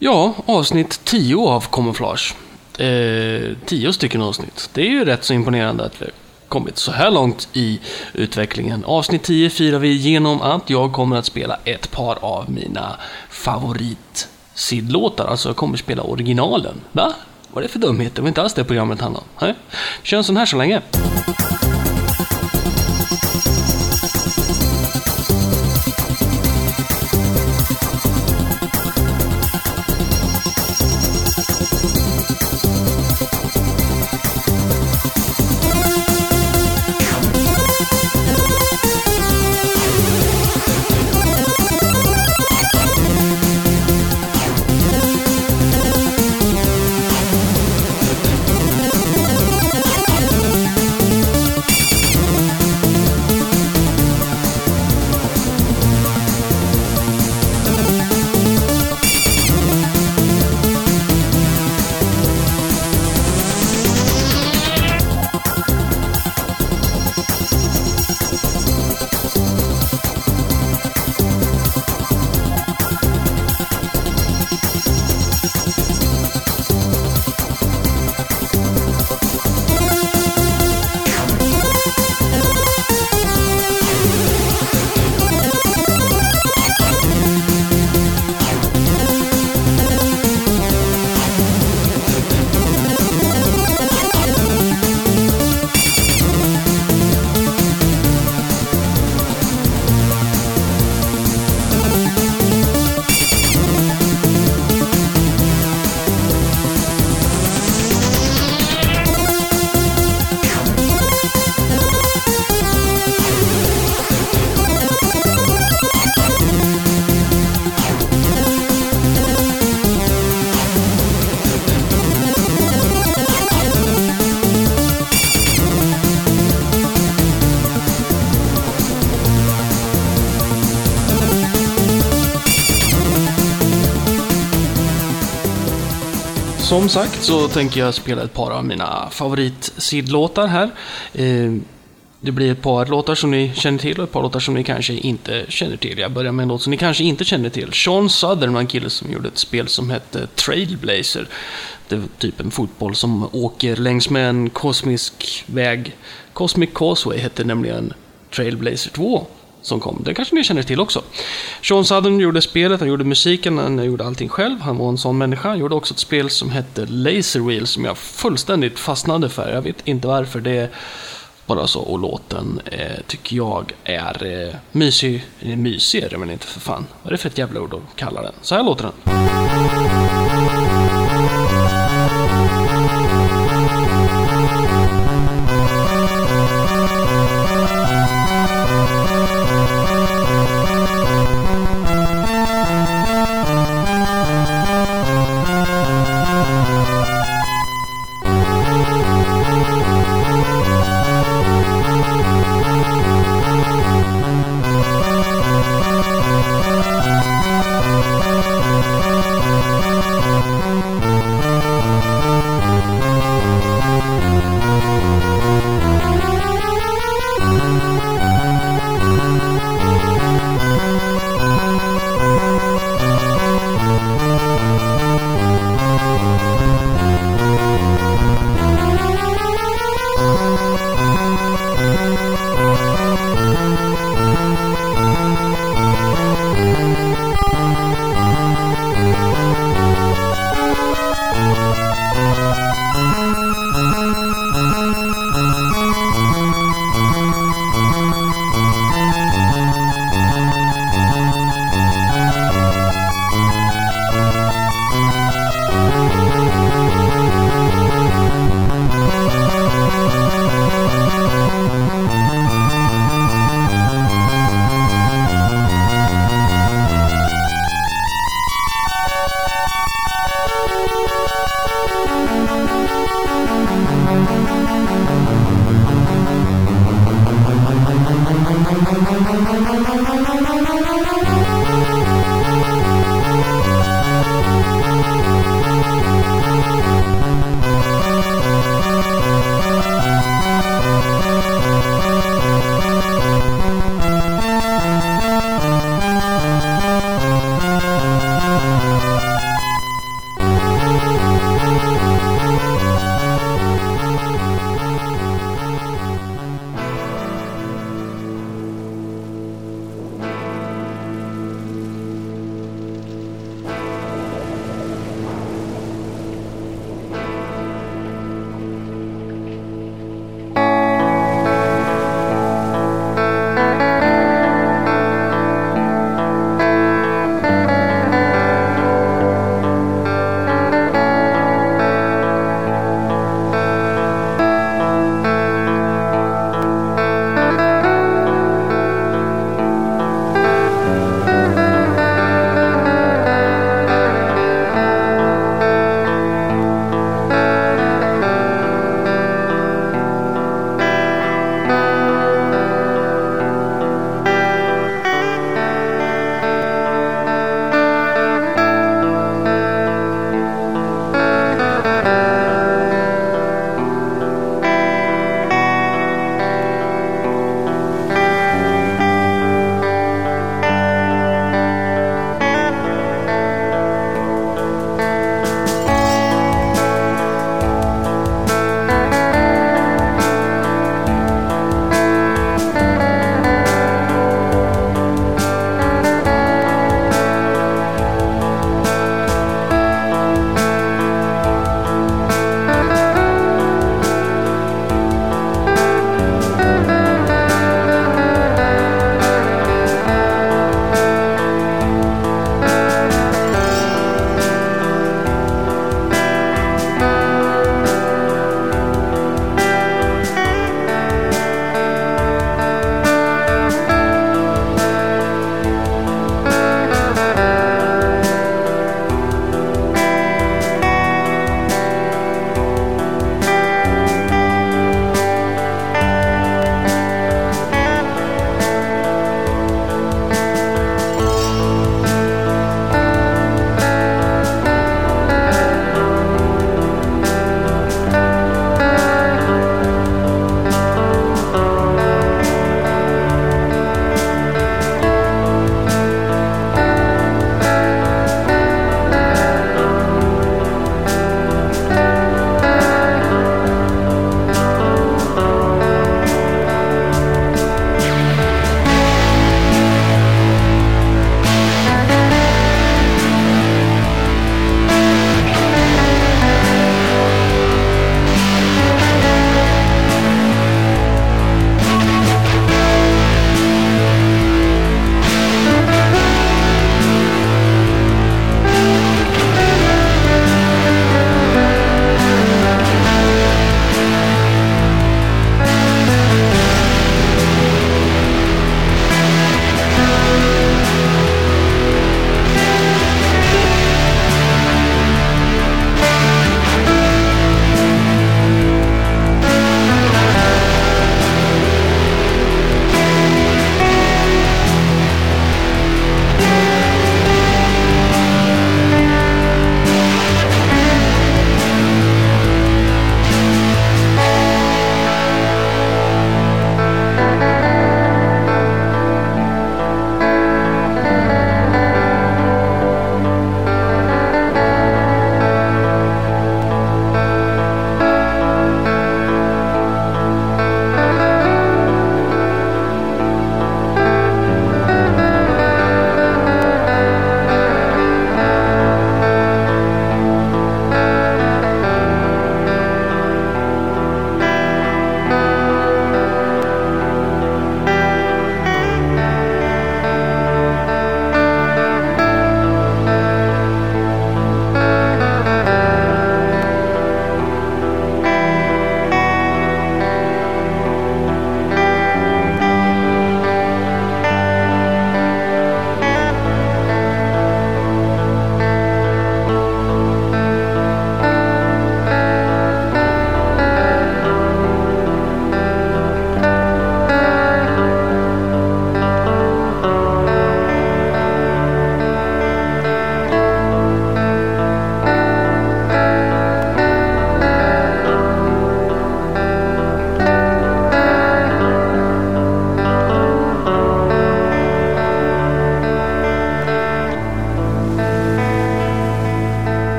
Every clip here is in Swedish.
Ja, avsnitt 10 av Camouflage. Eh, 10 stycken avsnitt. Det är ju rätt så imponerande att vi har kommit så här långt i utvecklingen. Avsnitt 10 firar vi genom att jag kommer att spela ett par av mina favorit sidlåtar. Alltså jag kommer att spela originalen. Va? Vad är det för dumhet? Det var inte alls det programmet handlade om. Nej. Kör en sån här så länge. Som sagt så tänker jag spela ett par av mina favorit-sidlåtar här. Eh, det blir ett par låtar som ni känner till och ett par låtar som ni kanske inte känner till. Jag börjar med en låt som ni kanske inte känner till. Sean Southern var en kille som gjorde ett spel som hette Trailblazer. Det var typ en fotboll som åker längs med en kosmisk väg. Cosmic Causeway hette nämligen Trailblazer 2 som kom. Det kanske ni känner till också. Sean Southern gjorde spelet, han gjorde musiken, han gjorde allting själv. Han var en sån människa. Han gjorde också ett spel som hette Laser Wheel som jag fullständigt fastnade för. Jag vet inte varför. Det är bara så. Och låten eh, tycker jag är eh, mysig. Eh, mysig är det men inte för fan. Vad är det för ett jävla ord att kalla den? Så här låter den.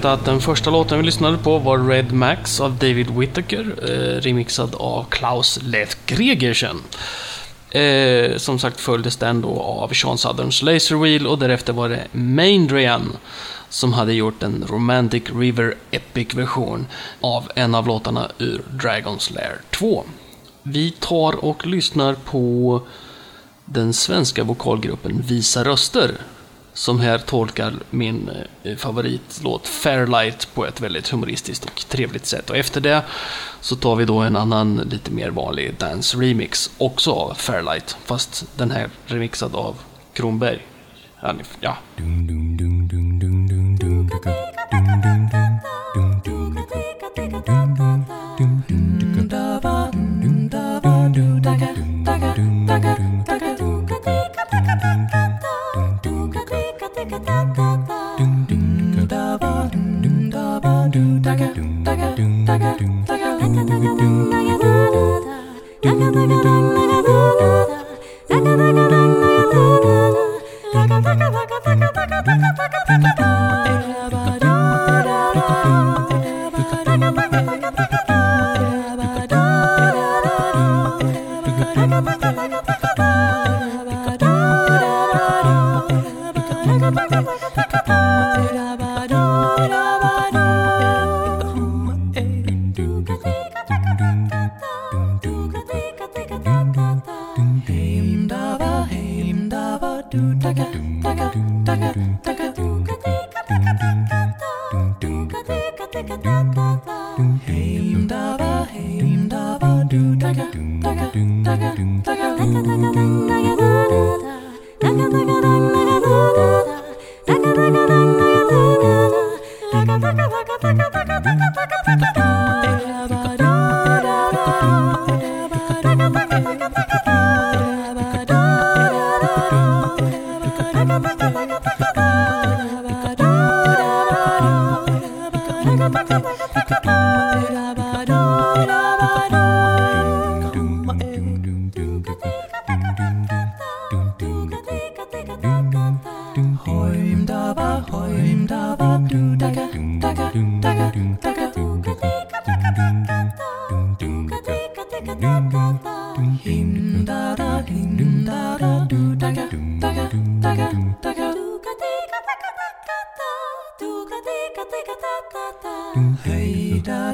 Berätta att den första låten vi lyssnade på var Red Max av David Whittaker, eh, remixad av Klaus Leth Gregersen. Eh, som sagt följdes den då av Sean Southerns Laser Wheel och därefter var det Maindrian som hade gjort en Romantic River Epic-version av en av låtarna ur Dragon's Lair 2. Vi tar och lyssnar på den svenska vokalgruppen Visa Röster som här tolkar min eh, favoritlåt Fairlight på ett väldigt humoristiskt och trevligt sätt. Och efter det så tar vi då en annan lite mer vanlig dance remix, också av Fairlight, fast den här remixad av Kronberg. Ja. Dun.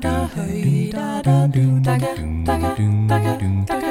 da da da da da da da da da da da ga da ga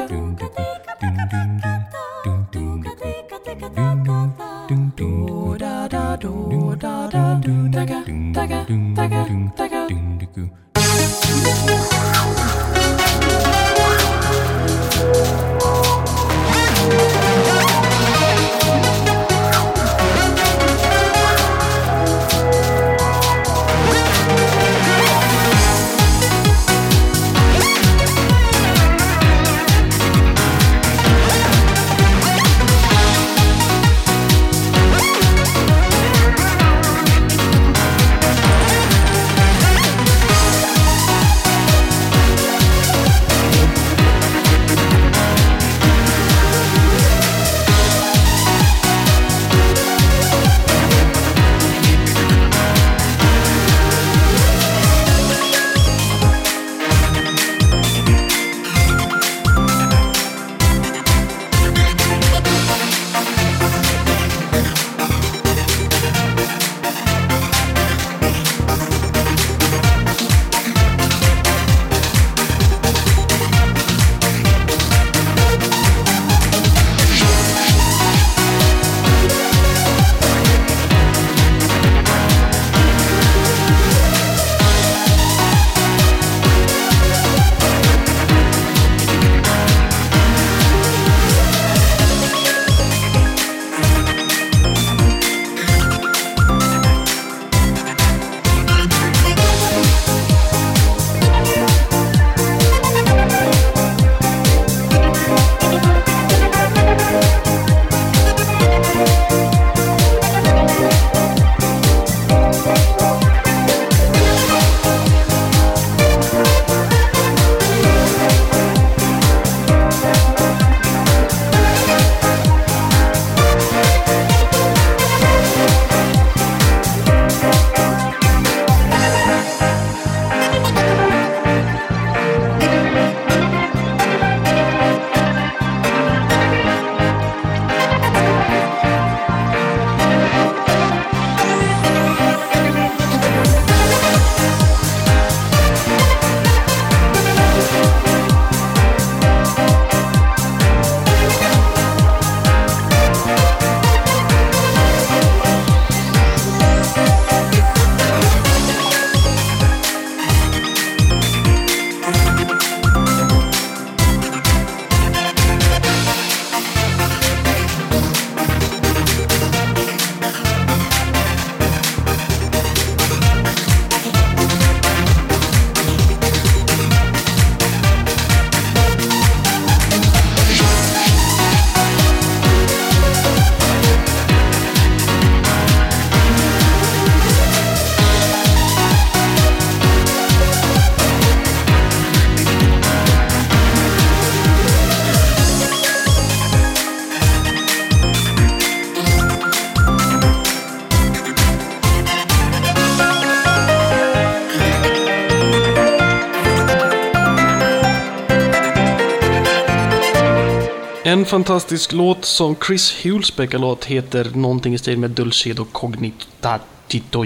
En fantastisk låt som Chris Hulsbeck har låt heter någonting i stil med Dulcedo Cognitatito.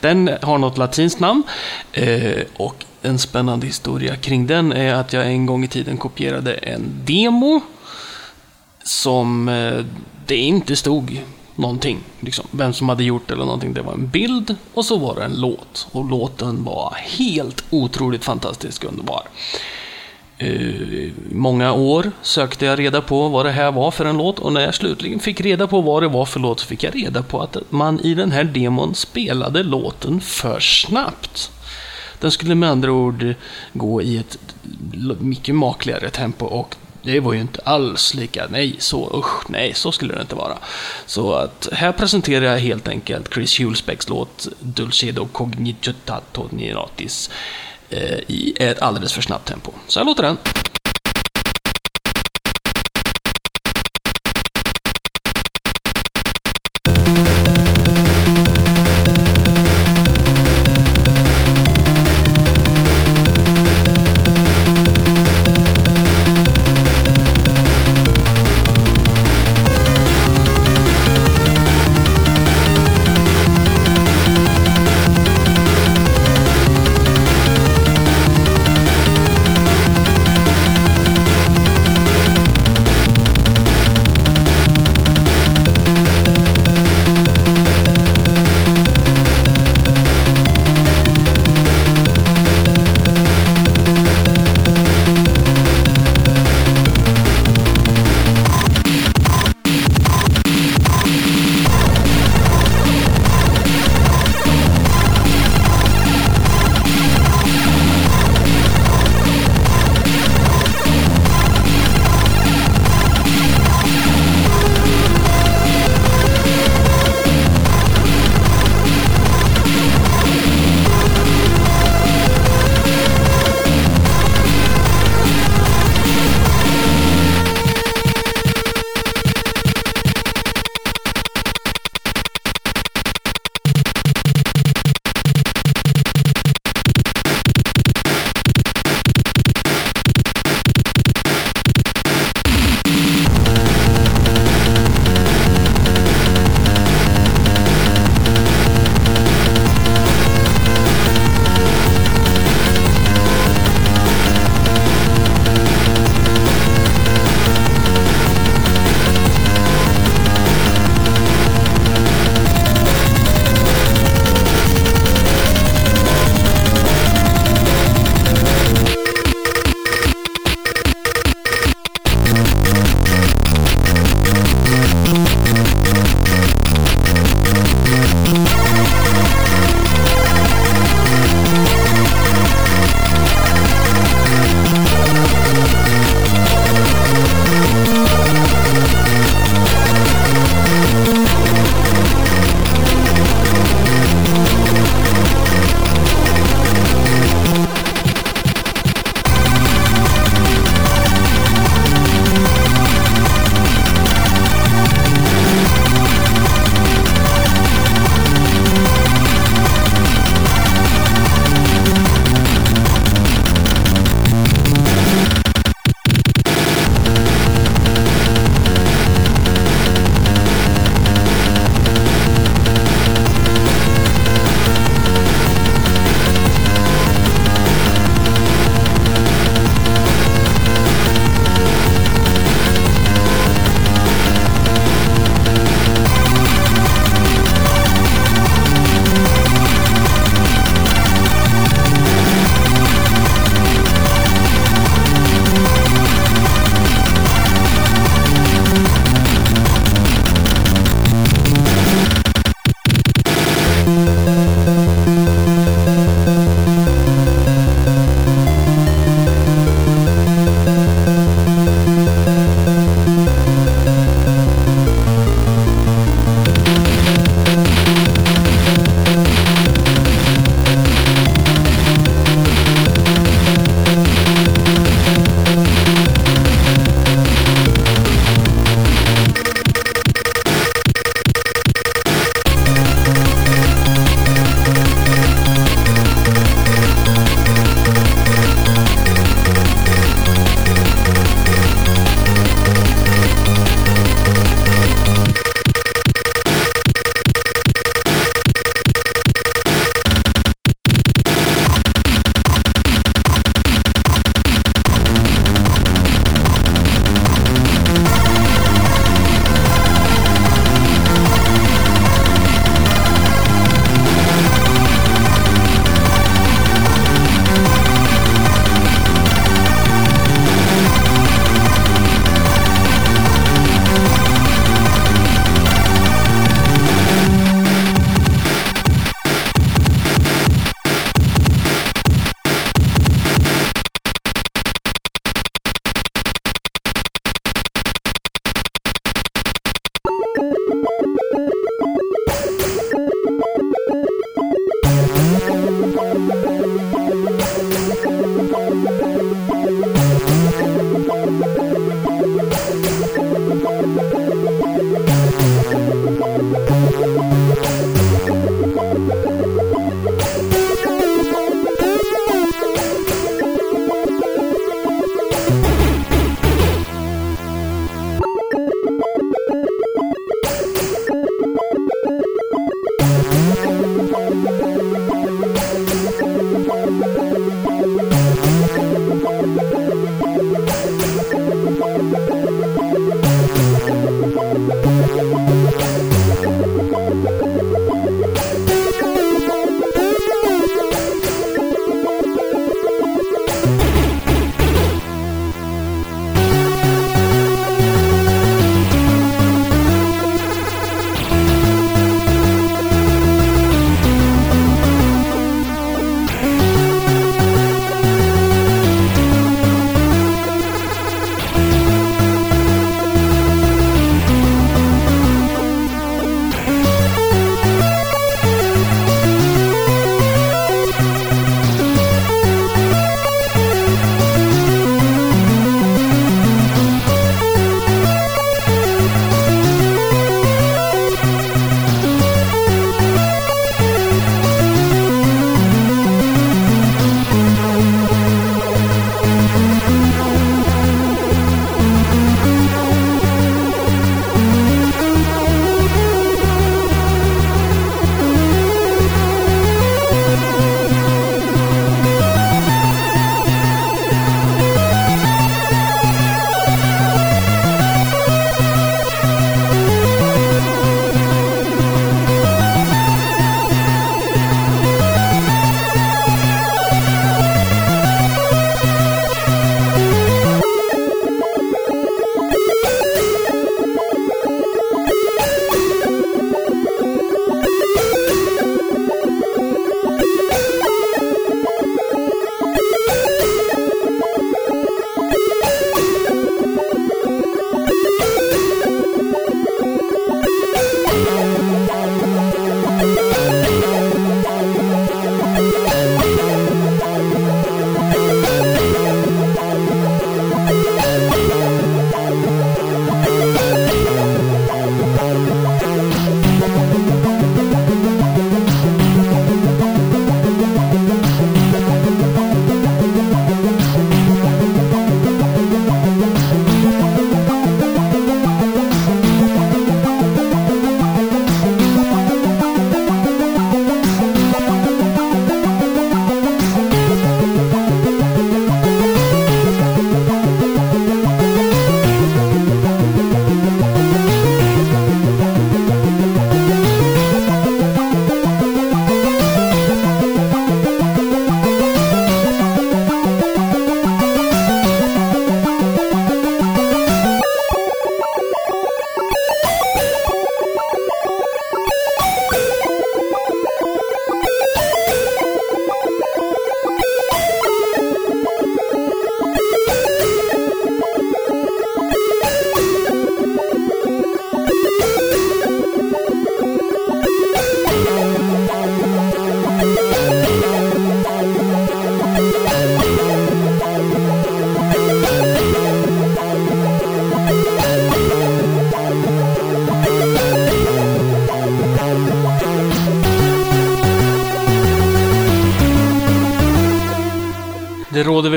Den har något latinskt namn. Eh, och en spännande historia kring den är att jag en gång i tiden kopierade en demo som eh, det inte stod någonting. Liksom, vem som hade gjort det eller någonting. Det var en bild och så var det en låt. Och låten var helt otroligt fantastisk underbar. Uh, många år sökte jag reda på vad det här var för en låt och när jag slutligen fick reda på vad det var för låt så fick jag reda på att man i den här demon spelade låten för snabbt. Den skulle med andra ord gå i ett mycket makligare tempo och det var ju inte alls lika, nej, så, usch, nej, så skulle det inte vara. Så att här presenterar jag helt enkelt Chris Hulsbecks låt Dulcedo Cognitato Niratis Eh, i ett alldeles för snabbt tempo. Så här låter den.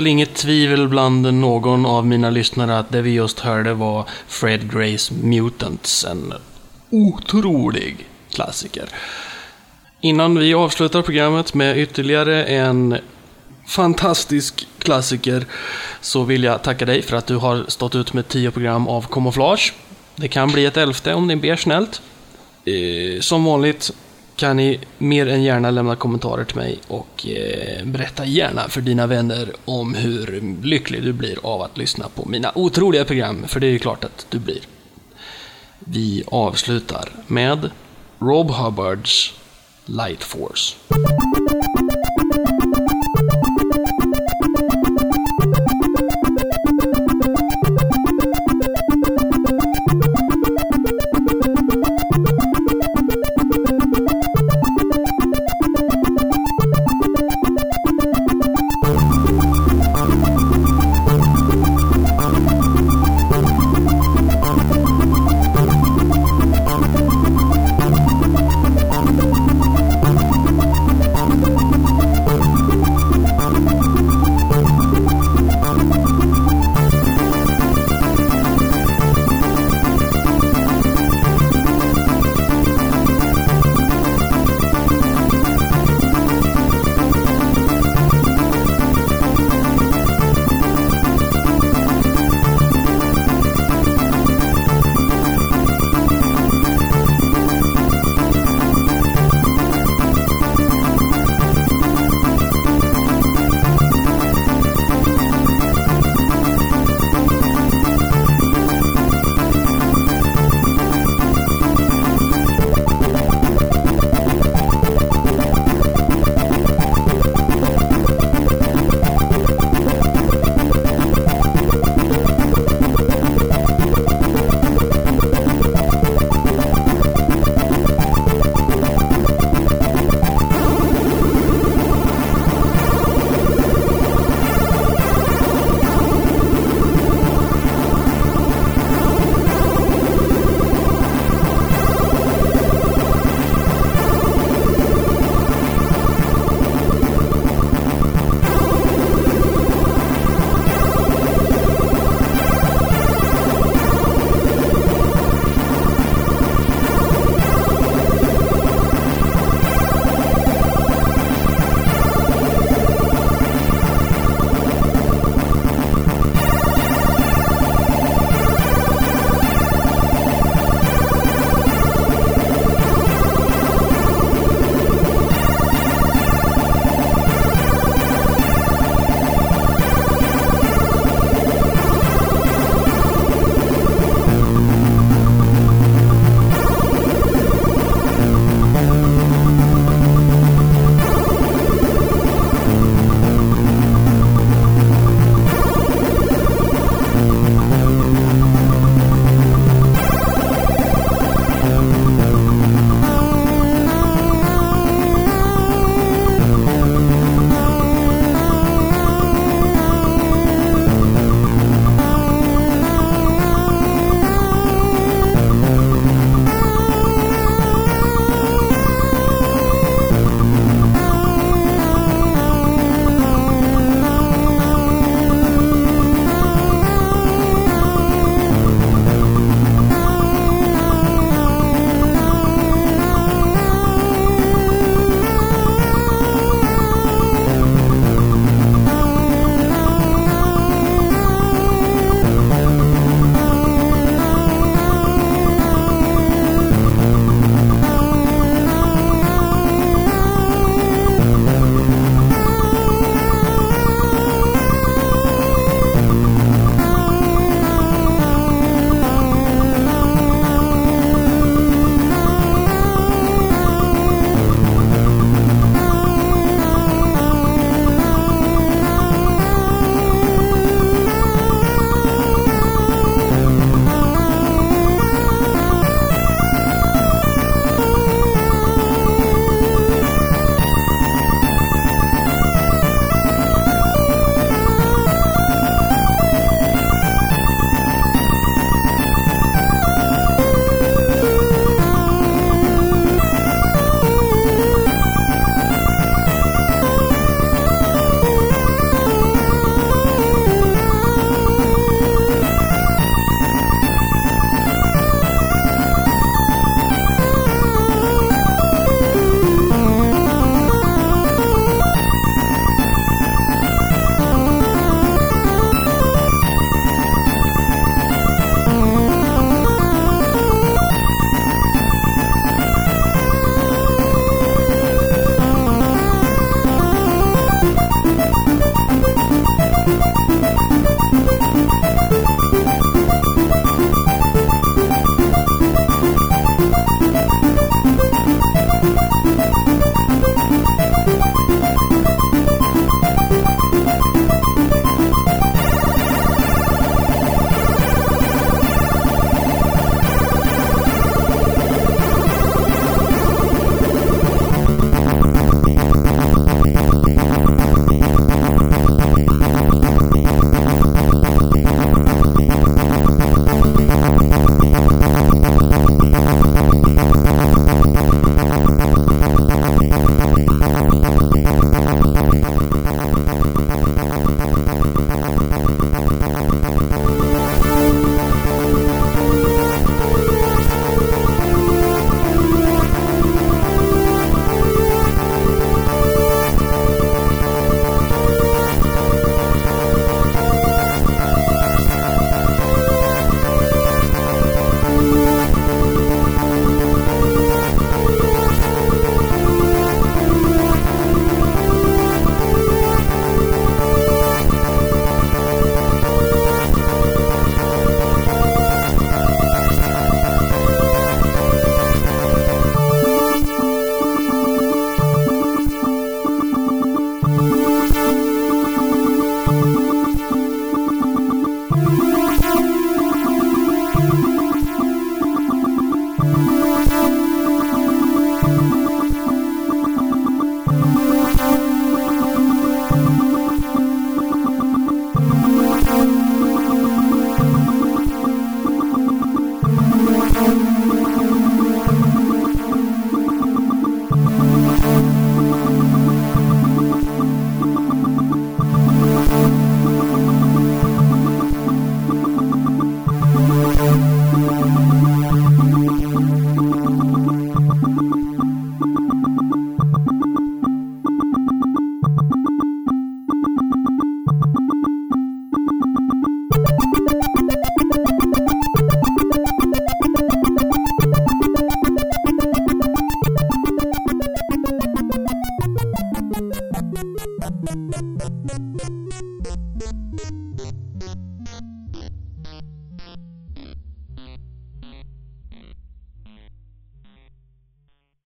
Väl inget tvivel bland någon av mina lyssnare att det vi just hörde var Fred Grays Mutants, en otrolig klassiker. Innan vi avslutar programmet med ytterligare en fantastisk klassiker så vill jag tacka dig för att du har stått ut med tio program av Camouflage. Det kan bli ett elfte om ni ber snällt. Eh, som vanligt kan ni mer än gärna lämna kommentarer till mig och eh, berätta gärna för dina vänner om hur lycklig du blir av att lyssna på mina otroliga program, för det är ju klart att du blir. Vi avslutar med Rob Hubbards Light Force.